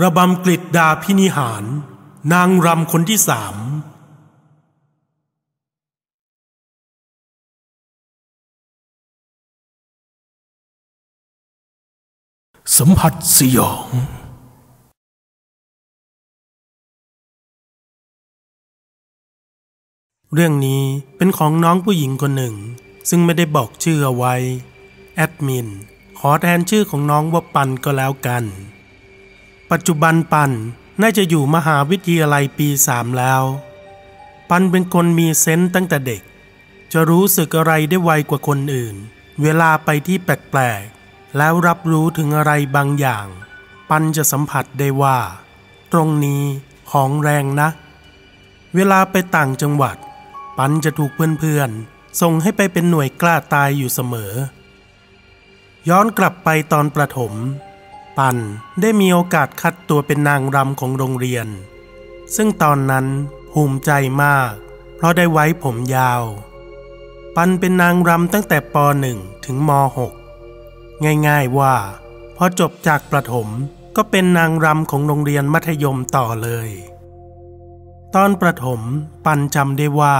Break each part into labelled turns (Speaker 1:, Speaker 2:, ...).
Speaker 1: ระบำกลิดดาพินิหาร นางรำคนที่สามสัมผัสสยอง เรื่องนี้เป็นของน้องผู้หญิงคนหนึ่ง ซึ่งไม่ได้บอกชื่อเอาไว้ แอดมิน ขอแทนชื่อของน้องว่าปันก็แล้วกัน ปัจจุบันปันน่าจะอยู่มหาวิทยาลัยปีสามแล้ว ปันเป็นคนมีเซนต์ตั้งแต่เด็ก จะรู้สึกอะไรได้ไวกว่าคนอื่น เวลาไปที่แปลกๆ แล้วรับรู้ถึงอะไรบางอย่าง ปันจะสัมผัสได้ว่า ตรงนี้ของแรงนะ เวลาไปต่างจังหวัด ปันจะถูกเพื่อนๆ ส่งให้ไปเป็นหน่วยกล้าตายอยู่เสมอ ย้อนกลับไปตอนประถม ปันได้มีโอกาสคัดตัวเป็นนางรำของโรงเรียน ซึ่งตอนนั้นภูมิใจมาก เพราะได้ไว้ผมยาว ปันเป็นนางรำตั้งแต่ป .1 ถึงม .6 ง่ายๆว่า พอจบจากประถมก็เป็นนางรำของโรงเรียนมัธยมต่อเลย ตอนประถมปันจำได้ว่า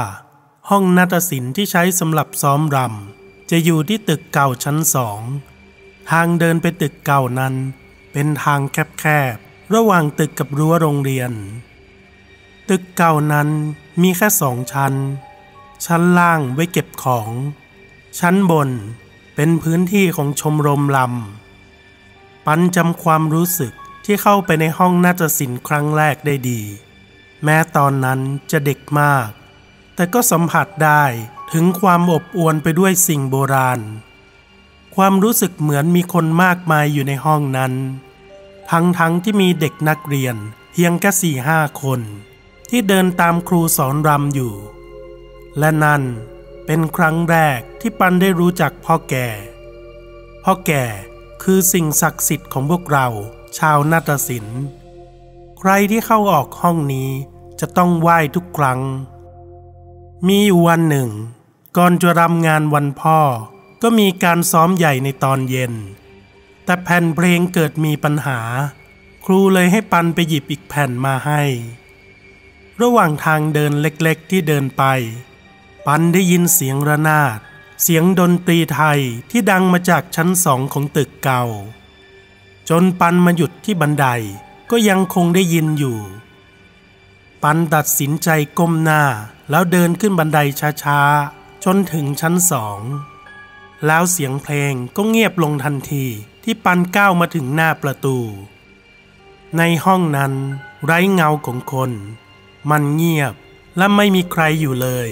Speaker 1: ห้องนาฏศิลป์ที่ใช้สำหรับซ้อมรำจะอยู่ที่ตึกเก่าชั้นสอง ทางเดินไปตึกเก่านั้น เป็นทางแคบๆ ระหว่างตึกกับรั้วโรงเรียน ตึกเก่านั้นมีแค่สองชั้น ชั้นล่างไว้เก็บของ ชั้นบนเป็นพื้นที่ของชมรมลำ ปันจำความรู้สึกที่เข้าไปในห้องน่าฏศิลป์ครั้งแรกได้ดี แม้ตอนนั้นจะเด็กมาก แต่ก็สัมผัสได้ถึงความอบอวลไปด้วยสิ่งโบราณ ความรู้สึกเหมือนมีคนมากมายอยู่ในห้องนั้น ทั้งทั้งที่มีเด็กนักเรียนเพียงแค่สี่ห้าคน ที่เดินตามครูสอนรำอยู่ และนั่นเป็นครั้งแรกที่ปันได้รู้จักพ่อแก่ พ่อแก่คือสิ่งศักดิ์สิทธิ์ของพวกเราชาวนาฏศิลป์ ใครที่เข้าออกห้องนี้จะต้องไหว้ทุกครั้ง มีอยู่วันหนึ่ง ก่อนจะรำงานวันพ่อ ก็มีการซ้อมใหญ่ในตอนเย็น แต่แผ่นเพลงเกิดมีปัญหา ครูเลยให้ปันไปหยิบอีกแผ่นมาให้ ระหว่างทางเดินเล็กๆที่เดินไป ปันได้ยินเสียงระนาด เสียงดนตรีไทยที่ดังมาจากชั้นสองของตึกเก่า จนปันมาหยุดที่บันไดก็ยังคงได้ยินอยู่ ปันตัดสินใจก้มหน้าแล้วเดินขึ้นบันไดช้าๆ จนถึงชั้นสอง แล้วเสียงเพลงก็เงียบลงทันทีที่ปันก้าวมาถึงหน้าประตู ในห้องนั้น ไร้เงาของคน มันเงียบและไม่มีใครอยู่เลย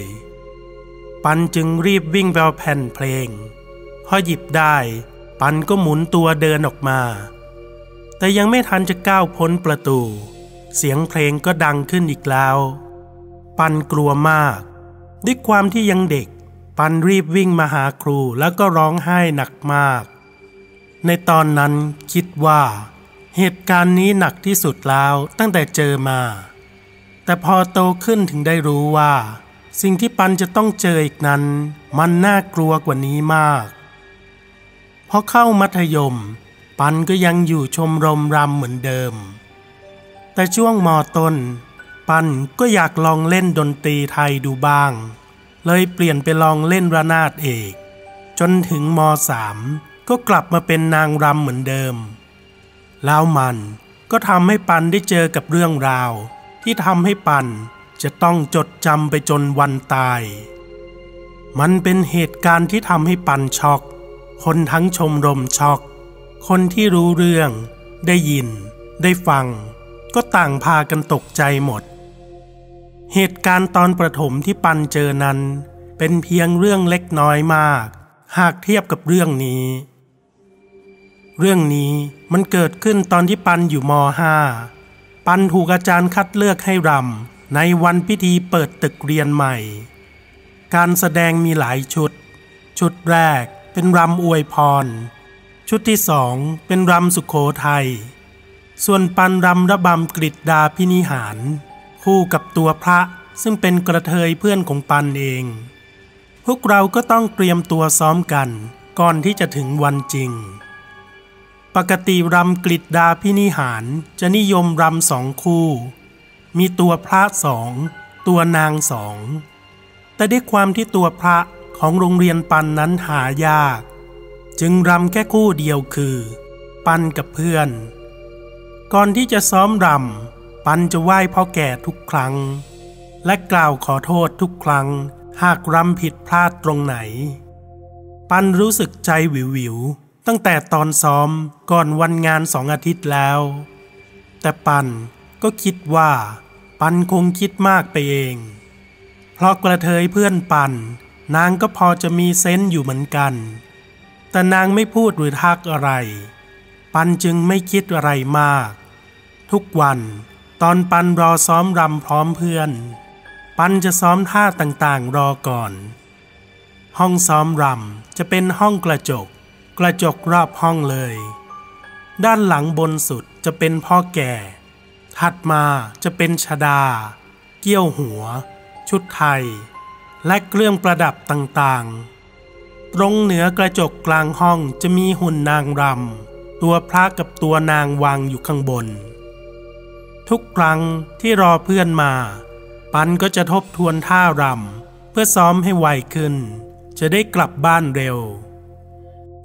Speaker 1: ปันจึงรีบวิ่งไปเอาแผ่นเพลง พอหยิบได้ ปันก็หมุนตัวเดินออกมา แต่ยังไม่ทันจะก้าวพ้นประตู เสียงเพลงก็ดังขึ้นอีกแล้ว ปันกลัวมาก ด้วยความที่ยังเด็ก ปันรีบวิ่งมาหาครูแล้วก็ร้องไห้หนักมาก ในตอนนั้นคิดว่า เหตุการณ์นี้หนักที่สุดแล้วตั้งแต่เจอมา แต่พอโตขึ้นถึงได้รู้ว่า สิ่งที่ปันจะต้องเจออีกนั้น มันน่ากลัวกว่านี้มากพอเข้ามัธยม ปันก็ยังอยู่ชมรมรำเหมือนเดิม แต่ช่วงมต้น ปันก็อยากลองเล่นดนตรีไทยดูบ้าง เลยเปลี่ยนไปลองเล่นระนาดเอก จนถึงมสามก็กลับมาเป็นนางรำเหมือนเดิม แล้วมันก็ทำให้ปันได้เจอกับเรื่องราว ที่ทำให้ปันจะต้องจดจำไปจนวันตาย มันเป็นเหตุการณ์ที่ทำให้ปันช็อก คนทั้งชมรมช็อก คนที่รู้เรื่อง ได้ยิน ได้ฟัง ก็ต่างพากันตกใจหมด เหตุการณ์ตอนประถมที่ปันเจอนั้น เป็นเพียงเรื่องเล็กน้อยมาก หากเทียบกับเรื่องนี้ เรื่องนี้มันเกิดขึ้นตอนที่ปันอยู่ม .5 ปันถูกอาจารย์คัดเลือกให้รำในวันพิธีเปิดตึกเรียนใหม่ การแสดงมีหลายชุด ชุดแรกเป็นรำอวยพร ชุดที่สองเป็นรำสุขโขทัยส่วนปันรำระบำกริดดาพินิหาร คู่กับตัวพระซึ่งเป็นกระเทยเพื่อนของปันเอง พวกเราก็ต้องเตรียมตัวซ้อมกัน ก่อนที่จะถึงวันจริง ปกติรำกฤษดาพินิหารจะนิยมรำสองคู่ มีตัวพระสองตัวนางสอง แต่ด้วยความที่ตัวพระของโรงเรียนปันนั้นหายาก จึงรำแค่คู่เดียวคือ ปันกับเพื่อน ก่อนที่จะซ้อมรำ ปันจะไหว้พ่อแก่ทุกครั้ง และกล่าวขอโทษทุกครั้ง หากรำผิดพลาดตรงไหน ปันรู้สึกใจวิววิวตั้งแต่ตอนซ้อมก่อนวันงานสองอาทิตย์แล้ว แต่ปันก็คิดว่า ปันคงคิดมากไปเอง เพราะกระเทยเพื่อนปันนางก็พอจะมีเซนต์อยู่เหมือนกัน แต่นางไม่พูดหรือทักอะไร ปันจึงไม่คิดอะไรมาก ทุกวัน ตอนปันรอซ้อมรำพร้อมเพื่อน ปันจะซ้อมท่าต่างๆรอก่อน ห้องซ้อมรำจะเป็นห้องกระจก กระจกรอบห้องเลย ด้านหลังบนสุดจะเป็นพ่อแก่ ถัดมาจะเป็นชดา เกี้ยวหัว ชุดไทย และเครื่องประดับต่างๆ ตรงเหนือกระจกกลางห้องจะมีหุ่นนางรำตัวพระกับตัวนางวางอยู่ข้างบน ทุกครั้งที่รอเพื่อนมา ปันก็จะทบทวนท่ารำเพื่อซ้อมให้ไวขึ้น จะได้กลับบ้านเร็ว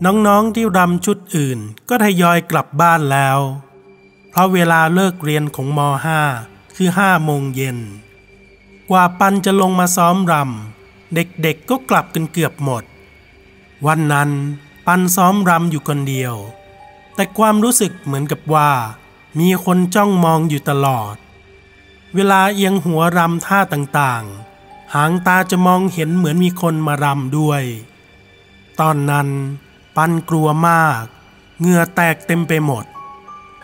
Speaker 1: น้องๆที่รำชุดอื่นก็ทยอยกลับบ้านแล้ว เพราะเวลาเลิกเรียนของม .5 คือ5โมงเย็น กว่าปันจะลงมาซ้อมรำเด็กๆก็กลับกันเกือบหมด วันนั้นปันซ้อมรำอยู่คนเดียว แต่ความรู้สึกเหมือนกับว่า มีคนจ้องมองอยู่ตลอด เวลาเอียงหัวรำท่าต่างๆ หางตาจะมองเห็นเหมือนมีคนมารำด้วย ตอนนั้นปันกลัวมาก เหงื่อแตกเต็มไปหมด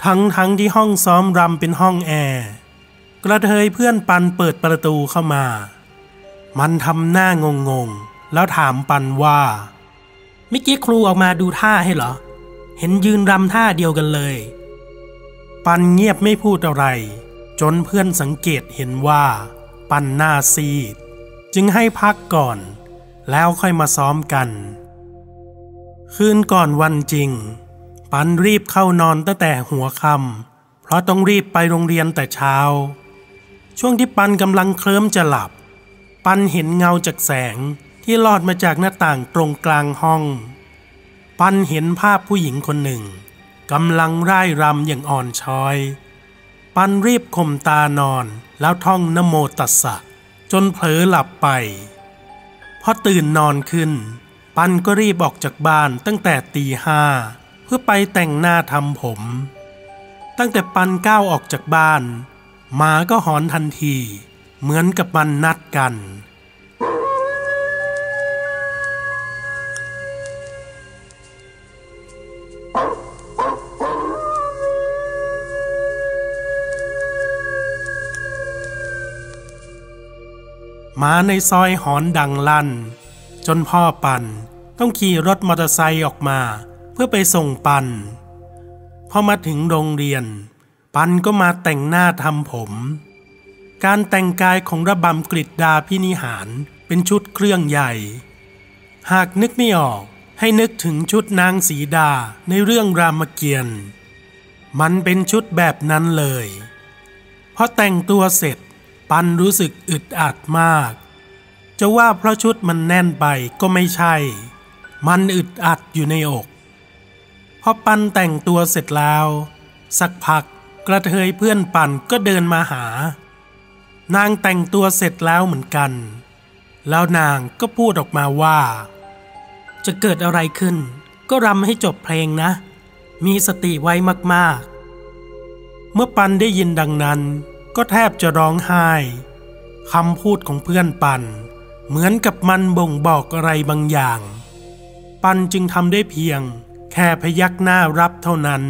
Speaker 1: ทั้งทั้งที่ห้องซ้อมรำเป็นห้องแอร์กระเทยเพื่อนปันเปิดประตูเข้ามา มันทำหน้างงงๆ แล้วถามปันว่าเมื่อกี้ครูออกมาดูท่าให้เหรอ เห็นยืนรำท่าเดียวกันเลย ปันเงียบไม่พูดอะไร จนเพื่อนสังเกตเห็นว่า ปันหน้าซีด จึงให้พักก่อน แล้วค่อยมาซ้อมกัน คืนก่อนวันจริง ปันรีบเข้านอนตั้งแต่หัวค่ำเพราะต้องรีบไปโรงเรียนแต่เช้า ช่วงที่ปันกำลังเคลิ้มจะหลับ ปันเห็นเงาจากแสงที่ลอดมาจากหน้าต่างตรงกลางห้อง ปันเห็นภาพผู้หญิงคนหนึ่ง กำลังร่ายรำอย่างอ่อนช้อย ปันรีบข่มตานอนแล้วท่องนโมตัสสะ จนเผลอหลับไป พอตื่นนอนขึ้น ปันก็รีบออกจากบ้านตั้งแต่ตีห้าเพื่อไปแต่งหน้าทำผม ตั้งแต่ปันก้าวออกจากบ้านหมาก็หอนทันที เหมือนกับมันนัดกัน มาในซอยหอนดังลั่น จนพ่อปันต้องขี่รถมอเตอร์ไซค์ออกมาเพื่อไปส่งปัน พอมาถึงโรงเรียน ปันก็มาแต่งหน้าทำผม การแต่งกายของระบำกฤษดาพินิหารเป็นชุดเครื่องใหญ่ หากนึกไม่ออกให้นึกถึงชุดนางสีดาในเรื่องรามเกียรติ์มันเป็นชุดแบบนั้นเลยพอแต่งตัวเสร็จ ปันรู้สึกอึดอัดมาก จะว่าเพราะชุดมันแน่นไปก็ไม่ใช่ มันอึดอัดอยู่ในอก พอปันแต่งตัวเสร็จแล้ว สักพักกระเทยเพื่อนปันก็เดินมาหา นางแต่งตัวเสร็จแล้วเหมือนกัน แล้วนางก็พูดออกมาว่า จะเกิดอะไรขึ้น ก็รำให้จบเพลงนะ มีสติไว้มากๆ เมื่อปันได้ยินดังนั้น ก็แทบจะร้องไห้คำพูดของเพื่อนปัน เหมือนกับมันบ่งบอกอะไรบางอย่าง ปันจึงทำได้เพียง แค่พยักหน้ารับเท่านั้น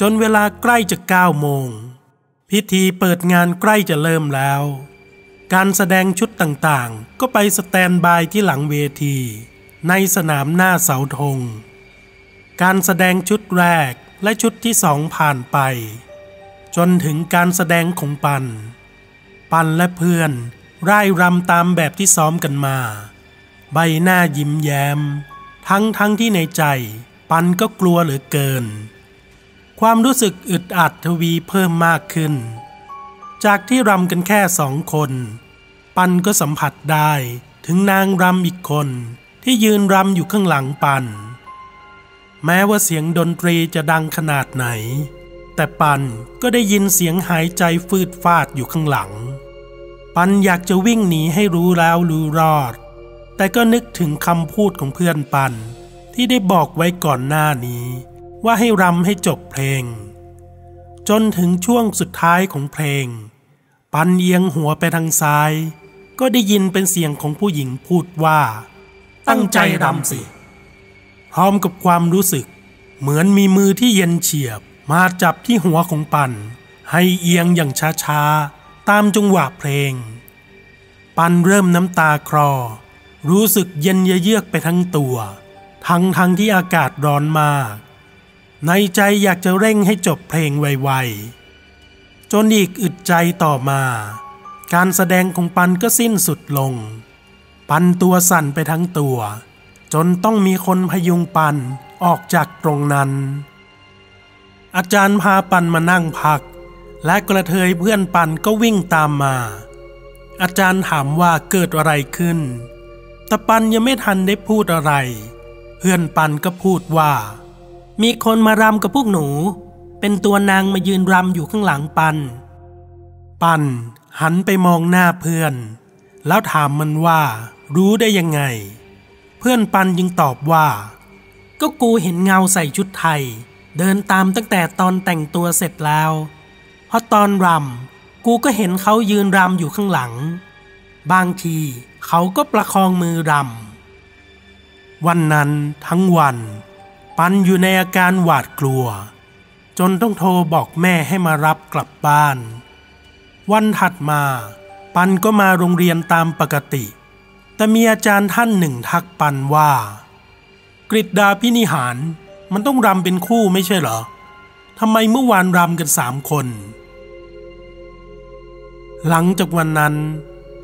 Speaker 1: จนเวลาใกล้จะเก้าโมง พิธีเปิดงานใกล้จะเริ่มแล้ว การแสดงชุดต่างๆ ก็ไปสแตนบายที่หลังเวที ในสนามหน้าเสาธง การแสดงชุดแรกและชุดที่สองผ่านไป จนถึงการแสดงของปัน ปันและเพื่อนร่ายรำตามแบบที่ซ้อมกันมา ใบหน้ายิ้มแย้ม ทั้งทั้งที่ในใจ ปันก็กลัวเหลือเกิน ความรู้สึกอึดอัดทวีเพิ่มมากขึ้น จากที่รำกันแค่สองคน ปันก็สัมผัสได้ถึงนางรำอีกคนที่ยืนรำอยู่ข้างหลังปัน แม้ว่าเสียงดนตรีจะดังขนาดไหน แต่ปันก็ได้ยินเสียงหายใจฟืดฟาดอยู่ข้างหลัง ปันอยากจะวิ่งหนีให้รู้แล้วรู้รอด แต่ก็นึกถึงคำพูดของเพื่อนปัน ที่ได้บอกไว้ก่อนหน้านี้ ว่าให้รำให้จบเพลง จนถึงช่วงสุดท้ายของเพลง ปันเอียงหัวไปทางซ้าย ก็ได้ยินเป็นเสียงของผู้หญิงพูดว่า ตั้งใจรำสิ พร้อมกับความรู้สึก เหมือนมีมือที่เย็นเฉียบ มาจับที่หัวของปันให้เอียงอย่างช้าๆ ตามจังหวะเพลง ปันเริ่มน้ำตาคลอ รู้สึกเย็นเยือกไปทั้งตัว ทั้งทั้งที่อากาศร้อนมาก ในใจอยากจะเร่งให้จบเพลงไวๆ จนอีกอึดใจต่อมา การแสดงของปันก็สิ้นสุดลง ปันตัวสั่นไปทั้งตัว จนต้องมีคนพยุงปันออกจากตรงนั้น อาจารย์พาปันมานั่งพัก และกระเทยเพื่อนปันก็วิ่งตามมา อาจารย์ถามว่าเกิดอะไรขึ้น แต่ปันยังไม่ทันได้พูดอะไร เพื่อนปันก็พูดว่า มีคนมารำกับพวกหนู เป็นตัวนางมายืนรำอยู่ข้างหลังปัน ปันหันไปมองหน้าเพื่อน แล้วถามมันว่า รู้ได้ยังไง เพื่อนปันจึงตอบว่า ก็กูเห็นเงาใส่ชุดไทย เดินตามตั้งแต่ตอนแต่งตัวเสร็จแล้วเพราะตอนรำกูก็เห็นเขายืนรำอยู่ข้างหลัง บางทีเขาก็ประคองมือรำวันนั้นทั้งวัน ปันอยู่ในอาการหวาดกลัว จนต้องโทรบอกแม่ให้มารับกลับบ้าน วันถัดมา ปันก็มาโรงเรียนตามปกติ แต่มีอาจารย์ท่านหนึ่งทักปันว่ากริดดาพินิหาร มันต้องรำเป็นคู่ไม่ใช่เหรอทำไมเมื่อวานรำกันสามคน หลังจากวันนั้น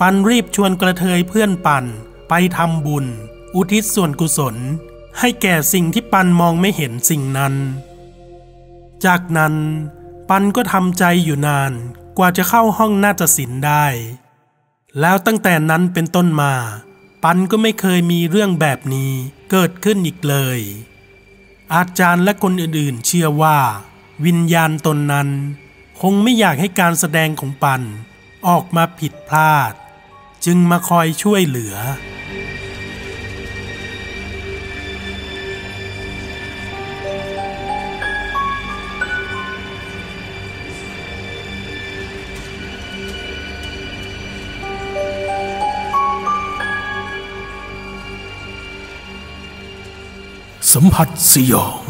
Speaker 1: ปันรีบชวนกระเทยเพื่อนปันไปทำบุญ อุทิศส่วนกุศล ให้แก่สิ่งที่ปันมองไม่เห็นสิ่งนั้น จากนั้นปันก็ทำใจอยู่นานกว่าจะเข้าห้องน่าฏศิลได้ แล้วตั้งแต่นั้นเป็นต้นมา ปันก็ไม่เคยมีเรื่องแบบนี้เกิดขึ้นอีกเลย อาจารย์และคนอื่นๆ เชื่อว่า วิญญาณตนนั้น คงไม่อยากให้การแสดงของปันออกมาผิดพลาด จึงมาคอยช่วยเหลือ
Speaker 2: สัมผัสสยอง